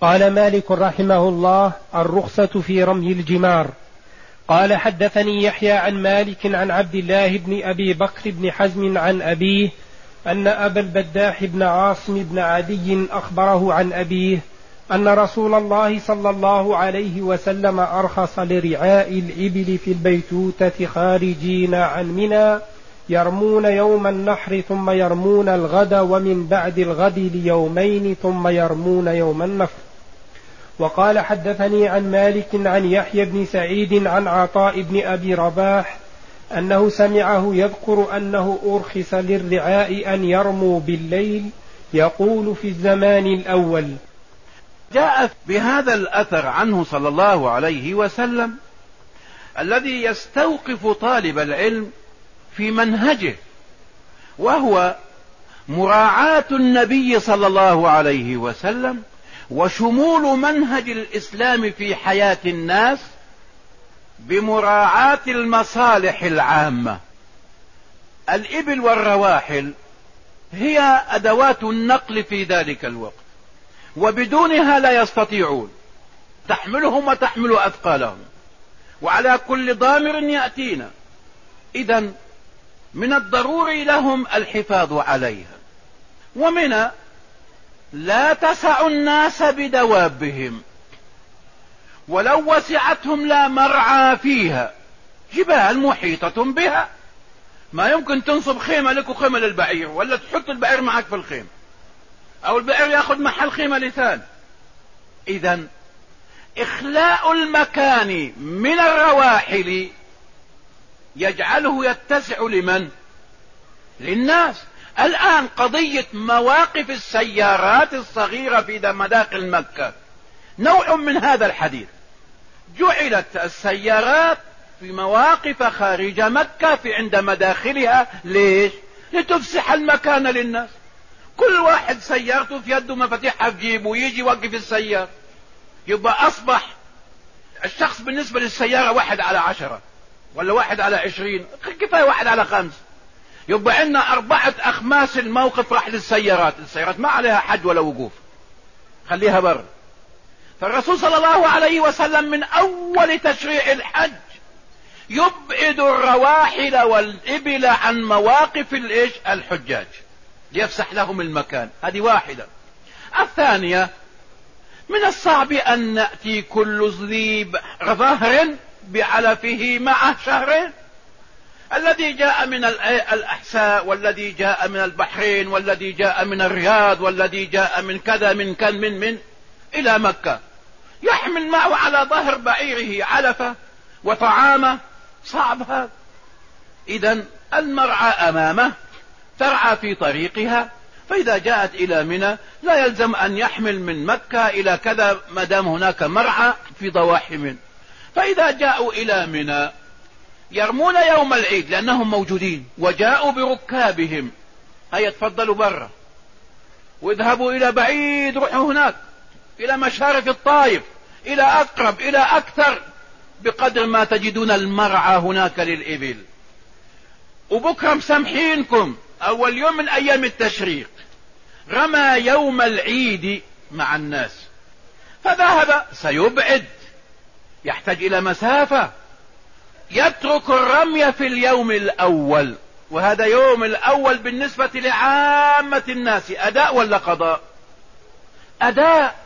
قال مالك رحمه الله الرخصة في رمي الجمار. قال حدثني يحيى عن مالك عن عبد الله بن أبي بكر بن حزم عن أبيه أن أبا البداح بن عاصم بن عدي أخبره عن أبيه أن رسول الله صلى الله عليه وسلم أرخص لرعاء الإبل في البيتوتة خارجين عن منى يرمون يوم النحر ثم يرمون الغد ومن بعد الغد ليومين ثم يرمون يوم النفر. وقال حدثني عن مالك عن يحيى بن سعيد عن عطاء بن أبي رباح أنه سمعه يذكر أنه أرخص للرعاء أن يرموا بالليل يقول في الزمان الأول. جاء بهذا الأثر عنه صلى الله عليه وسلم الذي يستوقف طالب العلم في منهجه وهو مراعاة النبي صلى الله عليه وسلم وشمول منهج الإسلام في حياة الناس بمراعاة المصالح العامة. الإبل والرواحل هي أدوات النقل في ذلك الوقت وبدونها لا يستطيعون تحملهم وتحمل أثقالهم. وعلى كل ضامر يأتينا. إذا من الضروري لهم الحفاظ عليها. ومن لا تسع الناس بدوابهم. ولو وسعتهم لا مرعى فيها. جبال محيطة بها. ما يمكن تنصب خيمة لك وخيمة للبعير ولا تحط البعير معك في الخيمة أو البعير ياخذ محل خيمة لثاني اذا إخلاء المكان من الرواحل يجعله يتسع لمن؟ للناس. الآن قضية مواقف السيارات الصغيرة في مداخل مكة. نوع من هذا الحديث. جعلت السيارات في مواقف خارج مكة في عند مداخلها. ليش؟ لتفسح المكان للناس. كل واحد سيارته في يده مفاتيحها في جيبه ويجي يوقف السيارة. يبقى أصبح الشخص بالنسبة للسيارة واحد على عشرة ولا واحد على عشرين. كفاية واحد على خمس. يبقى عندنا أربعة أخماس الموقف راح للسيارات. السيارات ما عليها حد ولا وقوف. خليها بر. فالرسول صلى الله عليه وسلم من أول تشريع الحج يبعد الرواحل والإبل عن مواقف الإيش؟ الحجاج. ليفسح لهم المكان. هذه واحدة. الثانية من الصعب أن نأتي كل ذي ظهر بعلفه مع شهرين الذي جاء من الأحساء والذي جاء من البحرين والذي جاء من الرياض والذي جاء من كذا من كان من من إلى مكة. يحمل معه على ظهر بعيره علفة وطعامة صعب هذا إذا المرعى أمامه ترعى في طريقها فإذا جاءت إلى منى لا يلزم أن يحمل من مكة إلى كذا ما دام هناك مرعى في ضواحي منه. فإذا جاءوا إلى منى يرمون يوم العيد لأنهم موجودين وجاءوا بركابهم. هيا تفضلوا برا. واذهبوا إلى بعيد روحوا هناك. إلى مشارف الطائف إلى أقرب إلى أكثر. بقدر ما تجدون المرعى هناك للإبل. وبكرة مسامحينكم. أول يوم من أيام التشريق. رمى يوم العيد مع الناس. فذهب سيبعد. يحتاج إلى مسافة. يترك الرمي في اليوم الأول. وهذا يوم الأول بالنسبة لعامة الناس. أداء ولا قضاء؟ أداء.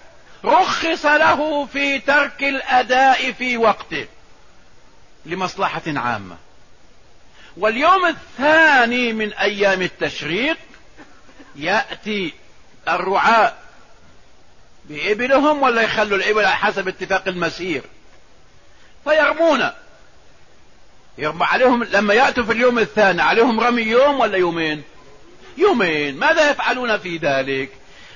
رخص له في ترك الأداء في وقته لمصلحة عامة. واليوم الثاني من أيام التشريق يأتي الرعاء بإبلهم ولا يخلوا الإبل على حسب اتفاق المسير. فيرمون يرمى عليهم لما يأتوا في اليوم الثاني عليهم رمي يوم ولا يومين؟ يومين. ماذا يفعلون في ذلك؟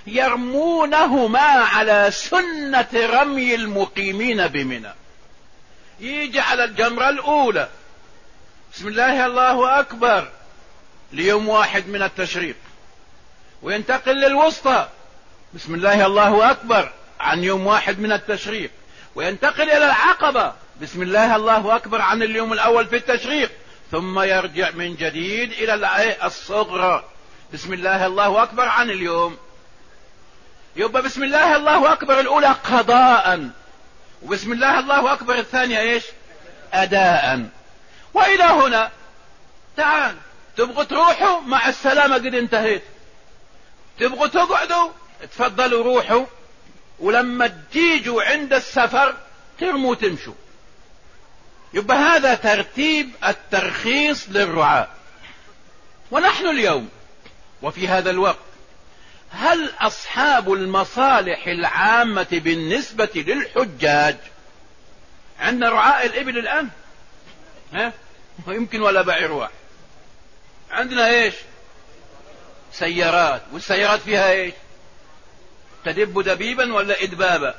يرمونهما على سنة رمي المقيمين بمنى. يجي على الجمرة الأولى. بسم الله الله أكبر. ليوم واحد من التشريق. وينتقل للوسطى. بسم الله الله أكبر. عن يوم واحد من التشريق. وينتقل إلى العقبة. بسم الله الله أكبر عن اليوم الأول في التشريق. ثم يرجع من جديد إلى الصغرى. بسم الله الله أكبر عن اليوم. يبقى بسم الله الله أكبر الأولى قضاء. وبسم الله الله أكبر الثانية إيش؟ أداء. وإلى هنا. تعال. تبغوا تروحوا؟ مع السلامة قد انتهيت. تبغوا تقعدوا؟ تفضلوا روحوا. ولما تجيجوا عند السفر ترموا تمشوا. يبقى هذا ترتيب الترخيص للرعاة. ونحن اليوم وفي هذا الوقت هل أصحاب المصالح العامة بالنسبة للحجاج عندنا رعاء الإبل الآن؟ ها؟ يمكن ولا بعير واحد عندنا إيش؟ سيارات. والسيارات فيها إيش؟ تدب دبيبا ولا إدبابا؟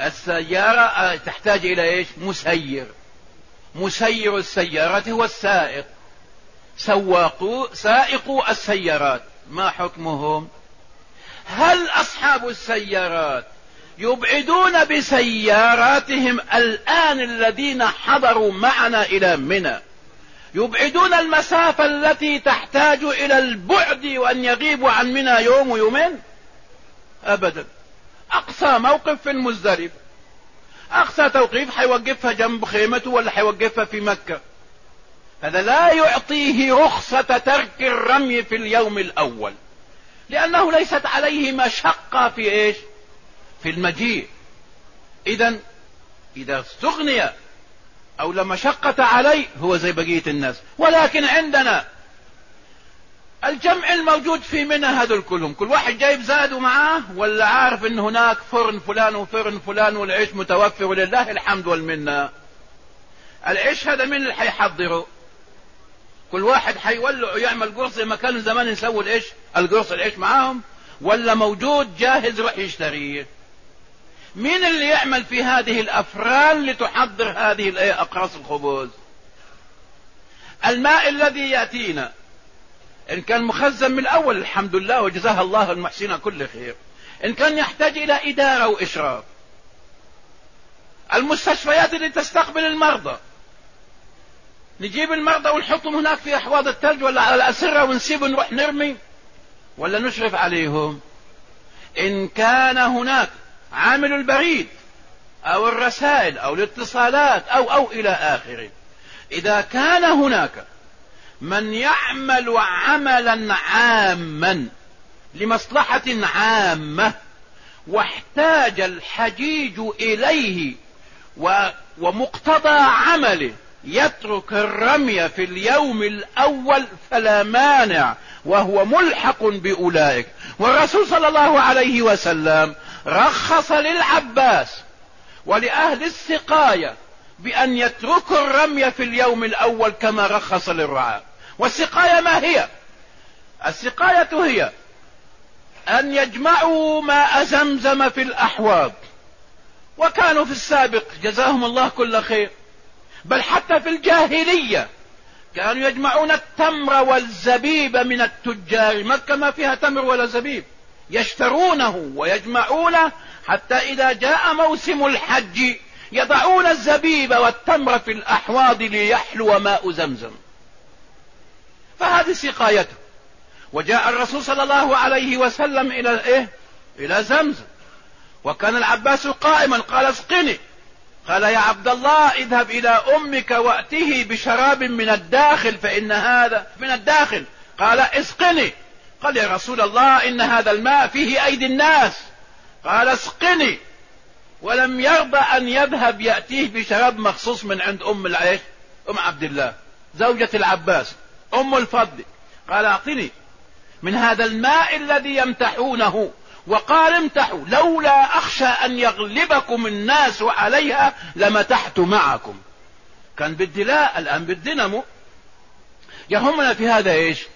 السيارة تحتاج إلى إيش؟ مسير. مسير السيارة هو السائق. سواق سائق السيارات. ما حكمهم؟ هل أصحاب السيارات يبعدون بسياراتهم الآن الذين حضروا معنا إلى منى؟ يبعدون المسافة التي تحتاج إلى البعد وأن يغيبوا عن منى يوم ويومين؟ أبدا. أقصى موقف في المزدلفة. أقصى توقيف حيوقفها جنب خيمته ولا حيوقفها في مكة. هذا لا يعطيه رخصة ترك الرمي في اليوم الأول. لأنه ليست عليه مشقة في إيش؟ في المجيء. إذا إذا استغني أو لا مشقة عليه هو زي بقية الناس. ولكن عندنا الجمع الموجود في منى هذول كلهم كل واحد جايب زاده معاه ولا عارف إن هناك فرن فلان وفرن فلان والعيش متوفر ولله الحمد والمنة العيش هذا من اللي حيحضره؟ كل واحد حيولع ويعمل قرص زي ما كانوا زمان يسووا العيش القرص العيش معاهم ولا موجود جاهز يروح يشتريه. مين اللي يعمل في هذه الأفران لتحضر هذه الأقراص الخبز؟ الماء الذي يأتينا. إن كان مخزن من الأول الحمد لله وجزاها الله المحسنين كل خير. إن كان يحتاج إلى إدارة وإشراف. المستشفيات اللي تستقبل المرضى. نجيب المرضى ونحطهم هناك في أحواض الثلج ولا على الأسرة ونسيب نروح نرمي ولا نشرف عليهم. إن كان هناك عامل البريد أو الرسائل أو الاتصالات أو أو إلى آخره. إذا كان هناك من يعمل عملا عاما لمصلحة عامة واحتاج الحجيج إليه ومقتضى عمله يترك الرمي في اليوم الأول فلا مانع وهو ملحق بأولئك. والرسول صلى الله عليه وسلم رخص للعباس ولأهل السقاية بأن يتركوا الرمي في اليوم الأول كما رخص للرعاة. والسقاية ما هي؟ السقاية هي أن يجمعوا ماء زمزم في الأحواض. وكانوا في السابق جزاهم الله كل خير بل حتى في الجاهلية كانوا يجمعون التمر والزبيب من التجار. مكة ما فيها تمر ولا زبيب. يشترونه ويجمعونه حتى إذا جاء موسم الحج يضعون الزبيب والتمر في الأحواض ليحلو ماء زمزم. فهذه سقايته. وجاء الرسول صلى الله عليه وسلم إلى الايه إلى زمزم. وكان العباس قائما قال اسقني. قال يا عبد الله اذهب إلى أمك وأته بشراب من الداخل فإن هذا من الداخل. قال اسقني. قال يا رسول الله إن هذا الماء فيه أيدي الناس. قال اسقني. ولم يرضى أن يذهب يأتيه بشراب مخصوص من عند أم العيش أم عبد الله زوجة العباس. أم الفضل. قال أعطني من هذا الماء الذي يمتحونه. وقال امتحوا لولا أخشى أن يغلبكم الناس عليها لمتحت معكم. كان بالدلاء الآن بالدينامو يهمنا في هذا إيش؟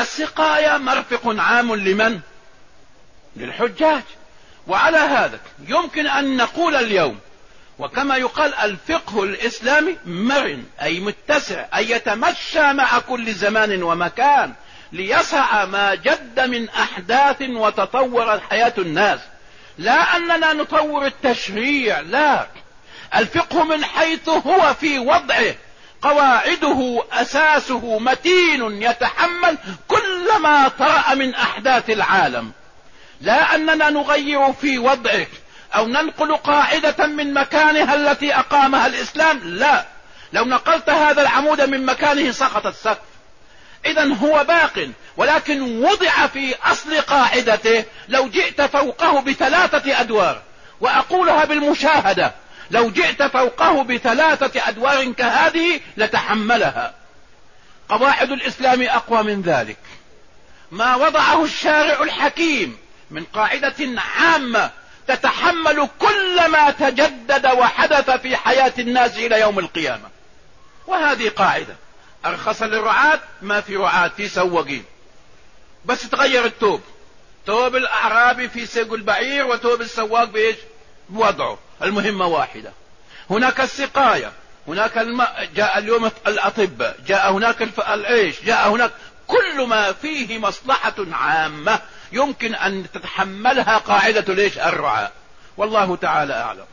السقاية مرفق عام لمن؟ للحجاج. وعلى هذا يمكن أن نقول اليوم وكما يقال الفقه الإسلامي مرن أي متسع أي يتمشى مع كل زمان ومكان ليسع ما جد من أحداث وتطور حياة الناس. لا أننا نطور التشريع لا. الفقه من حيث هو في وضعه. قواعده أساسه متين يتحمل كل ما طرأ من أحداث العالم. لا أننا نغير في وضعك أو ننقل قاعدة من مكانها التي أقامها الإسلام؟ لا. لو نقلت هذا العمود من مكانه سقط السقف. إذا هو باق ولكن وضع في أصل قاعدته لو جئت فوقه بثلاثة أدوار وأقولها بالمشاهدة لو جئت فوقه بثلاثة أدوار كهذه لتحملها. قواعد الإسلام أقوى من ذلك. ما وضعه الشارع الحكيم من قاعدة عامة تتحمل كل ما تجدد وحدث في حياة الناس إلى يوم القيامة. وهذه قاعدة. أرخص للرعاة ما في رعاة في سواقين. بس تغير التوب. توب الأعرابي في سيق البعير وتوب السواق بإيش بوضعه المهمة واحدة. هناك السقاية. هناك الماء جاء اليوم الأطباء جاء هناك العيش. جاء هناك كل ما فيه مصلحة عامة. يمكن أن تتحملها قاعدة ليش الرعاء والله تعالى أعلم.